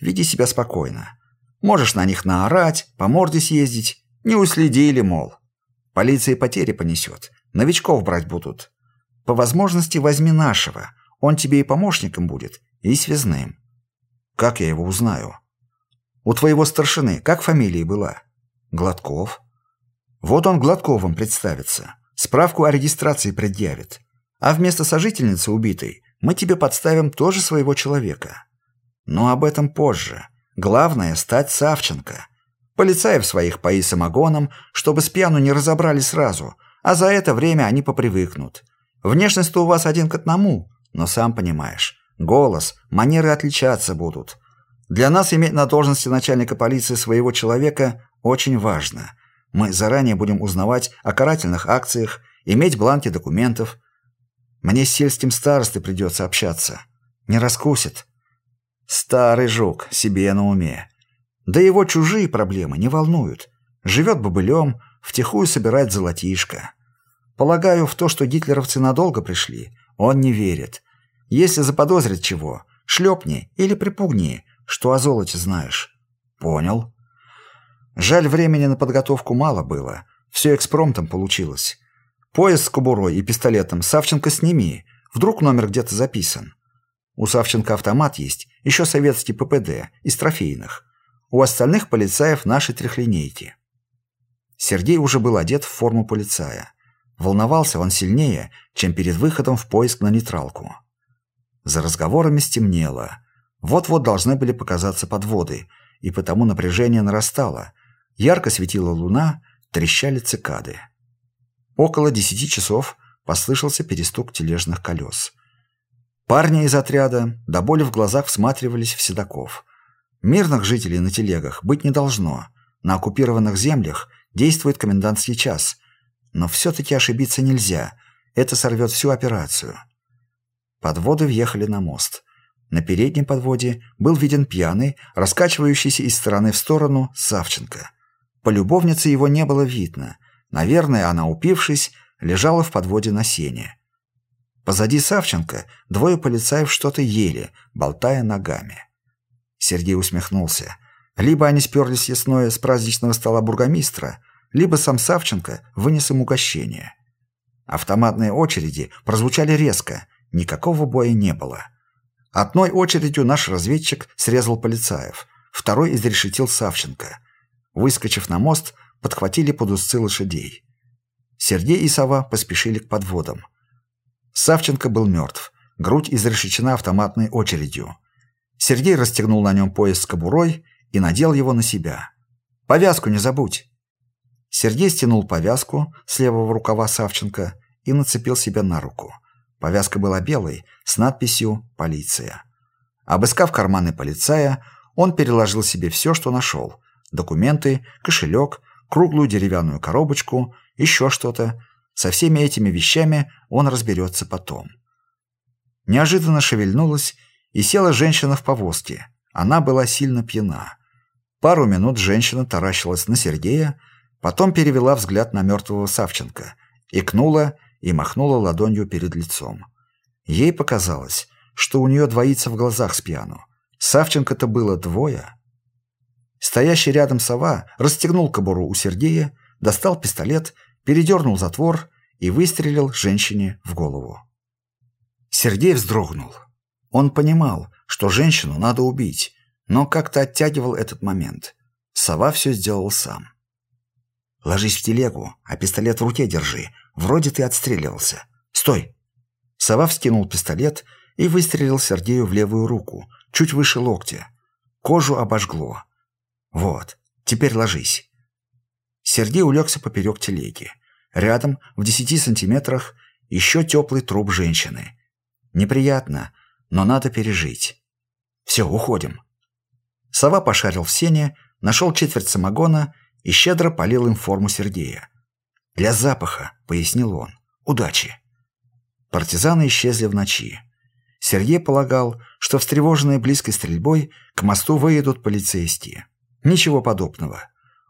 Веди себя спокойно. Можешь на них наорать, по морде съездить. Не уследили, мол. Полиция потери понесет. Новичков брать будут. По возможности возьми нашего – он тебе и помощником будет, и связным. Как я его узнаю? У твоего старшины как фамилия была? Гладков. Вот он Гладковым представится. Справку о регистрации предъявит. А вместо сожительницы убитой мы тебе подставим тоже своего человека. Но об этом позже. Главное – стать Савченко. Полицаев своих пои самогоном, чтобы с пьяну не разобрали сразу, а за это время они попривыкнут. Внешность-то у вас один к одному, Но сам понимаешь, голос, манеры отличаться будут. Для нас иметь на должности начальника полиции своего человека очень важно. Мы заранее будем узнавать о карательных акциях, иметь бланки документов. Мне с сельским старостой придется общаться. Не раскусит. Старый жук, себе на уме. Да его чужие проблемы не волнуют. Живет бобылем, втихую собирает золотишко. Полагаю, в то, что гитлеровцы надолго пришли, он не верит. Если заподозрит чего, шлепни или припугни, что о золоте знаешь. Понял. Жаль, времени на подготовку мало было. Все экспромтом получилось. Пояс с кобурой и пистолетом Савченко сними. Вдруг номер где-то записан. У Савченко автомат есть, еще советский ППД, из трофейных. У остальных полицаев наши трехлинейки. Сергей уже был одет в форму полицая. Волновался он сильнее, чем перед выходом в поиск на нейтралку. За разговорами стемнело. Вот-вот должны были показаться подводы, и потому напряжение нарастало. Ярко светила луна, трещали цикады. Около десяти часов послышался перестук тележных колес. Парни из отряда до боли в глазах всматривались в седаков. Мирных жителей на телегах быть не должно. На оккупированных землях действует комендантский час. Но все-таки ошибиться нельзя. Это сорвет всю операцию. Подводы въехали на мост. На переднем подводе был виден пьяный, раскачивающийся из стороны в сторону Савченко. По любовнице его не было видно. Наверное, она, упившись, лежала в подводе на сене. Позади Савченко двое полицаев что-то ели, болтая ногами. Сергей усмехнулся. Либо они сперли съестное с праздничного стола бургомистра, либо сам Савченко вынес им угощение. Автоматные очереди прозвучали резко, никакого боя не было. Одной очередью наш разведчик срезал полицаев, второй изрешетил Савченко. Выскочив на мост, подхватили под узцы лошадей. Сергей и Сова поспешили к подводам. Савченко был мертв, грудь изрешечена автоматной очередью. Сергей расстегнул на нем пояс с кобурой и надел его на себя. «Повязку не забудь!» Сергей стянул повязку с левого рукава Савченко и нацепил себя на руку. Повязка была белой, с надписью «Полиция». Обыскав карманы полицая, он переложил себе все, что нашел. Документы, кошелек, круглую деревянную коробочку, еще что-то. Со всеми этими вещами он разберется потом. Неожиданно шевельнулась и села женщина в повозке. Она была сильно пьяна. Пару минут женщина таращилась на Сергея, потом перевела взгляд на мертвого Савченко, икнула и махнула ладонью перед лицом. Ей показалось, что у нее двоится в глазах с пьяну. Савченко-то было двое. Стоящий рядом сова расстегнул кобуру у Сергея, достал пистолет, передернул затвор и выстрелил женщине в голову. Сергей вздрогнул. Он понимал, что женщину надо убить, но как-то оттягивал этот момент. Сова все сделал сам. «Ложись в телегу, а пистолет в руке держи. Вроде ты отстреливался. Стой!» Сова вскинул пистолет и выстрелил Сергею в левую руку, чуть выше локтя. Кожу обожгло. «Вот, теперь ложись». Сергей улегся поперек телеги. Рядом, в десяти сантиметрах, еще теплый труп женщины. Неприятно, но надо пережить. Все, уходим. Сова пошарил в сене, нашел четверть самогона и щедро полил им форму Сергея. «Для запаха», — пояснил он. «Удачи». Партизаны исчезли в ночи. Сергей полагал, что встревоженные близкой стрельбой к мосту выедут полицейские. Ничего подобного.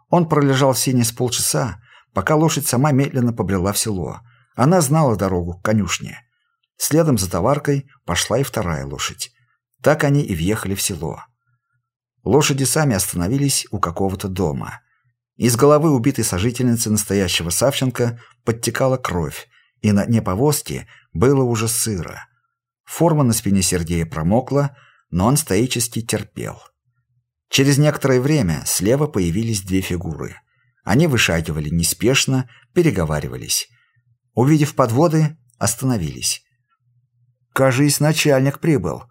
Он пролежал в сене с полчаса, пока лошадь сама медленно побрела в село. Она знала дорогу к конюшне. Следом за товаркой пошла и вторая лошадь. Так они и въехали в село. Лошади сами остановились у какого-то дома. Из головы убитой сожительницы настоящего Савченко подтекала кровь, и на дне повозки было уже сыро. Форма на спине Сергея промокла, но он стоически терпел. Через некоторое время слева появились две фигуры. Они вышагивали неспешно, переговаривались. Увидев подводы, остановились. Кажись, начальник прибыл.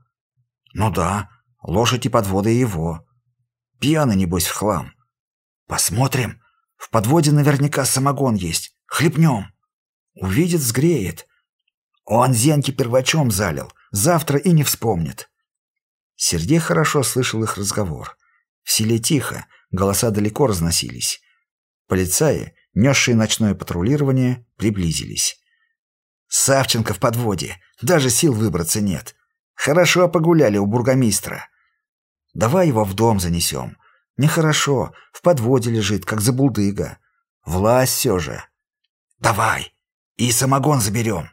Ну да, лошадь и подводы его. Пьяный, небось, в хлам. Посмотрим. В подводе наверняка самогон есть. Хлебнем. Увидит, сгреет. Он зенки первачом залил. Завтра и не вспомнит. Сергей хорошо слышал их разговор. В селе тихо, голоса далеко разносились. Полицаи, несшие ночное патрулирование, приблизились. «Савченко в подводе. Даже сил выбраться нет. Хорошо погуляли у бургомистра. Давай его в дом занесем. Нехорошо, в подводе лежит, как забулдыга. Власть все же. Давай, и самогон заберем».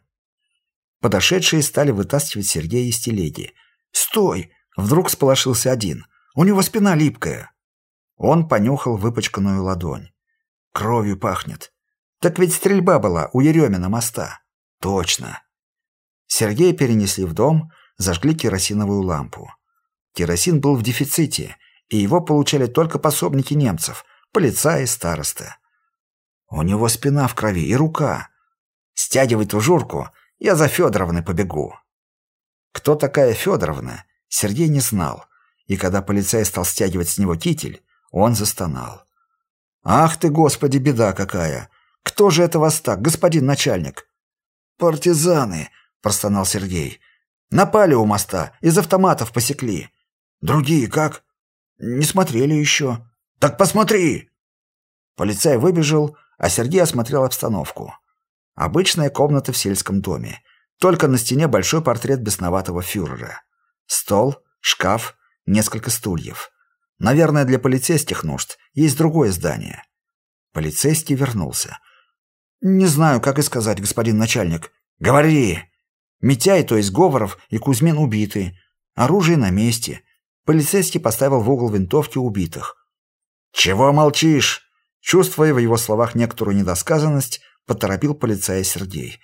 Подошедшие стали вытаскивать Сергея из телеги. «Стой!» — вдруг сполошился один. «У него спина липкая». Он понюхал выпачканную ладонь. Кровью пахнет. Так ведь стрельба была у Еремина моста. Точно. Сергея перенесли в дом, зажгли керосиновую лампу. Керосин был в дефиците, и его получали только пособники немцев, полицаи и старосты. У него спина в крови и рука. Стягивай ту журку, я за Федоровной побегу. Кто такая Федоровна, Сергей не знал, и когда полицай стал стягивать с него китель, он застонал. «Ах ты, Господи, беда какая! Кто же это вас так, господин начальник?» «Партизаны!» – простонал Сергей. «Напали у моста, из автоматов посекли. Другие как?» «Не смотрели еще». «Так посмотри!» Полицай выбежал, а Сергей осмотрел обстановку. Обычная комната в сельском доме. Только на стене большой портрет бесноватого фюрера. Стол, шкаф, несколько стульев. Наверное, для полицейских нужд есть другое здание. Полицейский вернулся. «Не знаю, как и сказать, господин начальник». «Говори!» Митяй, то есть Говоров, и Кузьмин убиты. Оружие на месте. Полицейский поставил в угол винтовки убитых. «Чего молчишь?» Чувствуя в его словах некоторую недосказанность, поторопил полицая Сергей.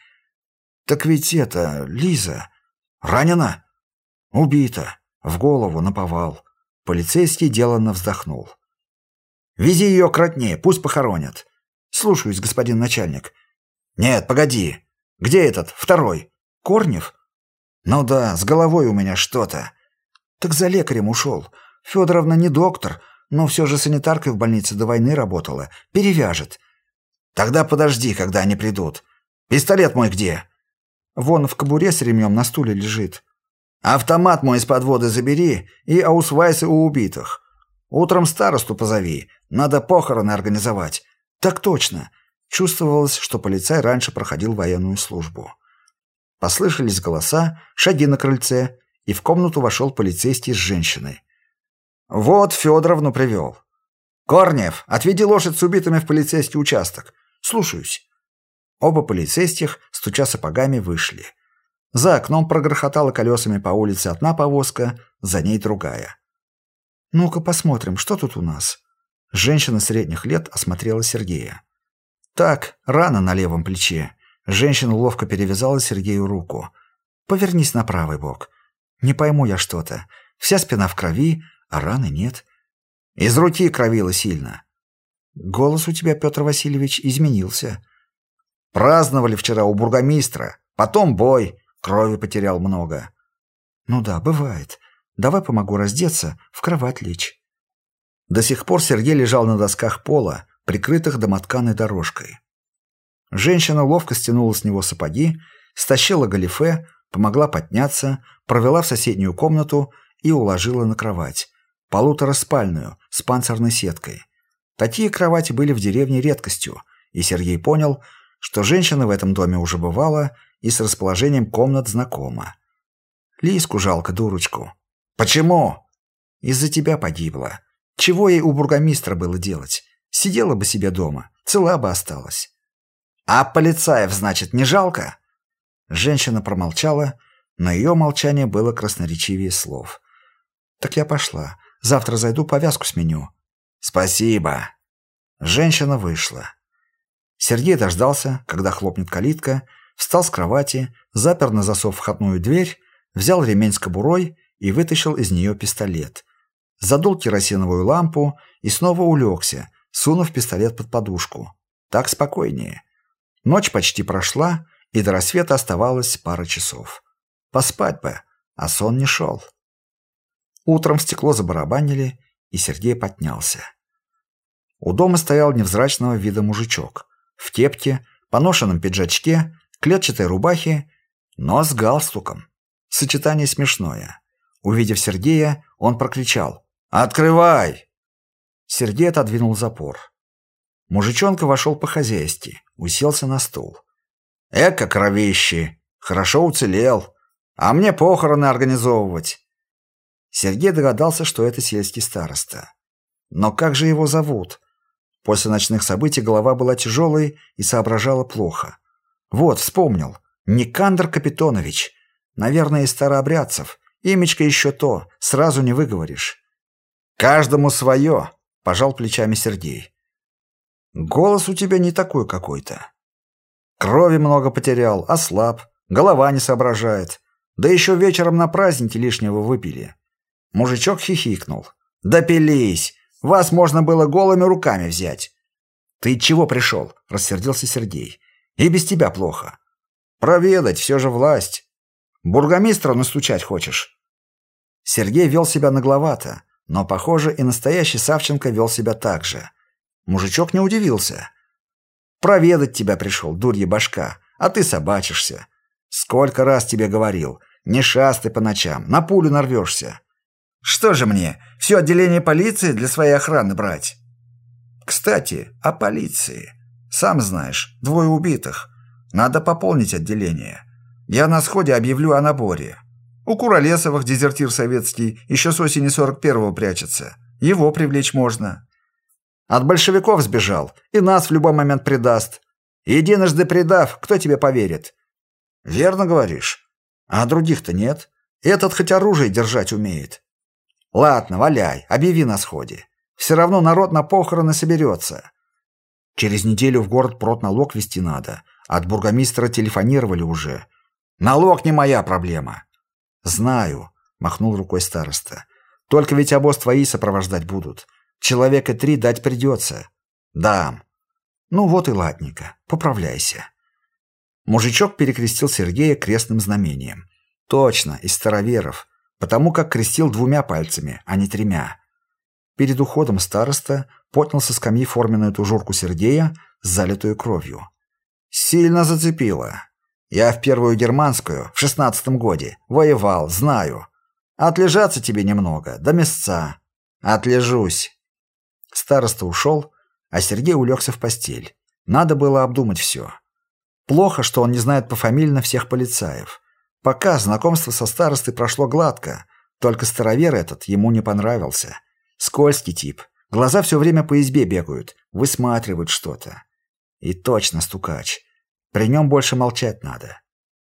«Так ведь это... Лиза... Ранена?» «Убита. В голову наповал. Полицейский деланно вздохнул. «Вези ее к пусть похоронят». «Слушаюсь, господин начальник». «Нет, погоди. Где этот, второй? Корнев?» «Ну да, с головой у меня что-то». «Так за лекарем ушел. Федоровна не доктор, но все же санитаркой в больнице до войны работала. Перевяжет». «Тогда подожди, когда они придут. Пистолет мой где?» «Вон в кобуре с ремнем на стуле лежит». Автомат мой из подвода забери и аусвайсы у убитых. Утром старосту позови, надо похороны организовать. Так точно. Чувствовалось, что полицай раньше проходил военную службу. Послышались голоса, шаги на крыльце, и в комнату вошел полицейский с женщиной. Вот Федоровну привел. Корнев, отведи лошадь с убитыми в полицейский участок. Слушаюсь. Оба полицейских, стуча сапогами, вышли. За окном прогрохотала колесами по улице одна повозка, за ней другая. «Ну-ка посмотрим, что тут у нас?» Женщина средних лет осмотрела Сергея. «Так, рана на левом плече». Женщина ловко перевязала Сергею руку. «Повернись на правый бок. Не пойму я что-то. Вся спина в крови, а раны нет. Из руки кровило сильно. Голос у тебя, Петр Васильевич, изменился. Праздновали вчера у бургомистра. Потом бой. Крови потерял много. Ну да, бывает. Давай помогу раздеться, в кровать лечь. До сих пор Сергей лежал на досках пола, прикрытых домотканой дорожкой. Женщина ловко стянула с него сапоги, стащила галифе, помогла подняться, провела в соседнюю комнату и уложила на кровать. Полутораспальную, с панцирной сеткой. Такие кровати были в деревне редкостью, и Сергей понял, что женщина в этом доме уже бывала и с расположением комнат знакома. Лиску жалко, дурочку. Почему? Из-за тебя погибла. Чего ей у бургомистра было делать? Сидела бы себе дома, цела бы осталась. А полицаев, значит, не жалко? Женщина промолчала, но ее молчание было красноречивее слов. Так я пошла. Завтра зайду, повязку сменю. Спасибо. Женщина вышла. Сергей дождался, когда хлопнет калитка, встал с кровати, запер на засов входную дверь, взял ремень с кобурой и вытащил из нее пистолет. Задул керосиновую лампу и снова улегся, сунув пистолет под подушку. Так спокойнее. Ночь почти прошла, и до рассвета оставалось пара часов. Поспать бы, а сон не шел. Утром в стекло забарабанили, и Сергей поднялся. У дома стоял невзрачного вида мужичок. В кепке, поношенном пиджачке клетчатой рубахе, но с галстуком. Сочетание смешное. Увидев Сергея, он прокричал «Открывай!». Сергей отодвинул запор. Мужичонка вошел по-хозяйски, уселся на стул. «Эка кровищи! Хорошо уцелел! А мне похороны организовывать!» Сергей догадался, что это сельский староста. Но как же его зовут? После ночных событий голова была тяжелой и соображала плохо. Вот, вспомнил. Никандр Капитонович. Наверное, из старообрядцев. Имечко еще то, сразу не выговоришь. «Каждому свое», — пожал плечами Сергей. «Голос у тебя не такой какой-то. Крови много потерял, ослаб, голова не соображает. Да еще вечером на празднике лишнего выпили». Мужичок хихикнул. «Допились! Вас можно было голыми руками взять». «Ты чего пришел?» — рассердился Сергей. «И без тебя плохо. Проведать, все же власть. Бургомистра настучать хочешь?» Сергей вел себя нагловато, но, похоже, и настоящий Савченко вел себя так же. Мужичок не удивился. «Проведать тебя пришел, дурья башка, а ты собачишься. Сколько раз тебе говорил, не шастай по ночам, на пулю нарвешься. Что же мне, все отделение полиции для своей охраны брать? Кстати, о полиции. Сам знаешь, двое убитых. Надо пополнить отделение. Я на сходе объявлю о наборе. У Куролесовых дезертир советский еще с осени 41-го прячется. Его привлечь можно. От большевиков сбежал и нас в любой момент предаст. Единожды предав, кто тебе поверит? Верно говоришь. А других-то нет. Этот хоть оружие держать умеет. Ладно, валяй, объяви на сходе. Все равно народ на похороны соберется. Через неделю в город продналог вести надо. От бургомистра телефонировали уже. Налог не моя проблема. Знаю, махнул рукой староста. Только ведь обоз твои сопровождать будут. Человека три дать придется. Дам. Ну вот и ладненько. Поправляйся. Мужичок перекрестил Сергея крестным знамением. Точно, из староверов потому как крестил двумя пальцами, а не тремя. Перед уходом староста поднял со скамьи форменную тужурку Сергея, залитую кровью. «Сильно зацепило. Я в первую германскую, в шестнадцатом годе, воевал, знаю. Отлежаться тебе немного, до места. Отлежусь». Староста ушел, а Сергей улегся в постель. Надо было обдумать все. Плохо, что он не знает пофамильно всех полицаев. Пока знакомство со старостой прошло гладко, только старовер этот ему не понравился. Скользкий тип. Глаза все время по избе бегают, высматривают что-то. И точно стукач. При нем больше молчать надо.